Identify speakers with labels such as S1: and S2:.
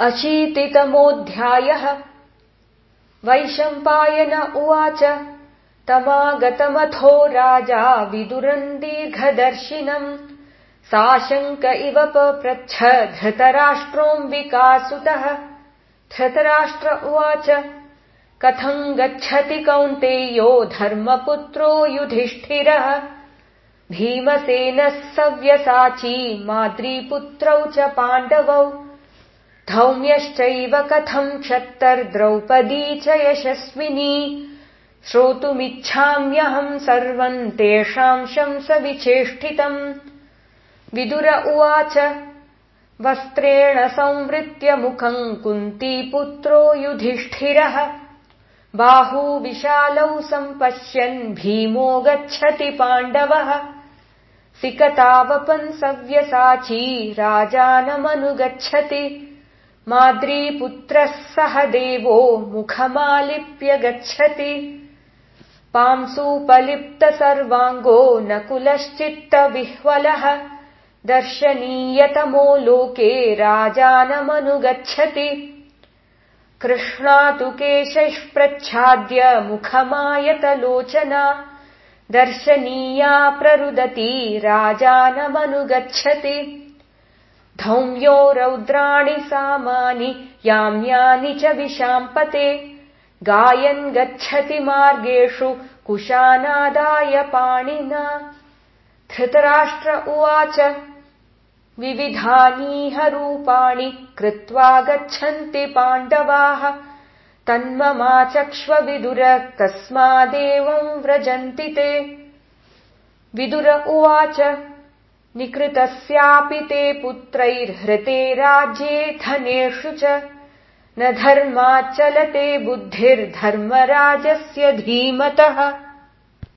S1: अशीतितमोऽध्यायः। वैशम्पायन उवाच तमागतमथो राजा विदुरम् दीर्घदर्शिनम् साशङ्क इव पप्रच्छ धृतराष्ट्रोऽम्बिकासुतः। धृतराष्ट्र उवाच कथम् गच्छति कौन्तेयो धर्मपुत्रो युधिष्ठिरः? भीमसेनः सव्यसाची माद्रीपुत्रौ च पाण्डवौ धौम्यश्चैव कथम् क्षत्तर्द्रौपदी च यशस्विनी। श्रोतुमिच्छाम्यहम् सर्वम् तेषाम् शंसविचेष्टितम्। विदुर उवाच वस्त्रेण संवृत्य मुखम् कुन्तीपुत्रो युधिष्ठिरः। बाहूविशालौ सम्पश्यन् भीमो गच्छति पाण्डवः। सिकतावपन् सव्यसाची राजानमनुगच्छति माद्रीपुत्रः सह देवो मुखमालिप्य गच्छति। पांसूपलिप्त सर्वाङ्गो नकुलश्चित्तविह्वलः। दर्शनीयतमो लोके राजानमनुगच्छति। कृष्णा तु केशैः प्रच्छाद्य मुखमायतलोचना। दर्शनीया प्ररुदती राजानमनुगच्छति धौम्यो रौद्राणि सामानि याम्यानि च विशाम्पते। गायन् गच्छति मार्गेषु कुशानादाय पाणिना। धृतराष्ट्र उवाच विविधानीह रूपाणि कृत्वा गच्छन्ति पाण्डवाः। तन्ममाचक्ष्वविदुर कस्मादेवम् व्रजन्ति ते। विदुर उवाच निकृतस्यापि ते पुत्रैर्हृते राज्ये धनेषु च। न धर्माच्चलते बुद्धिर्धर्मराजस्य धीमतः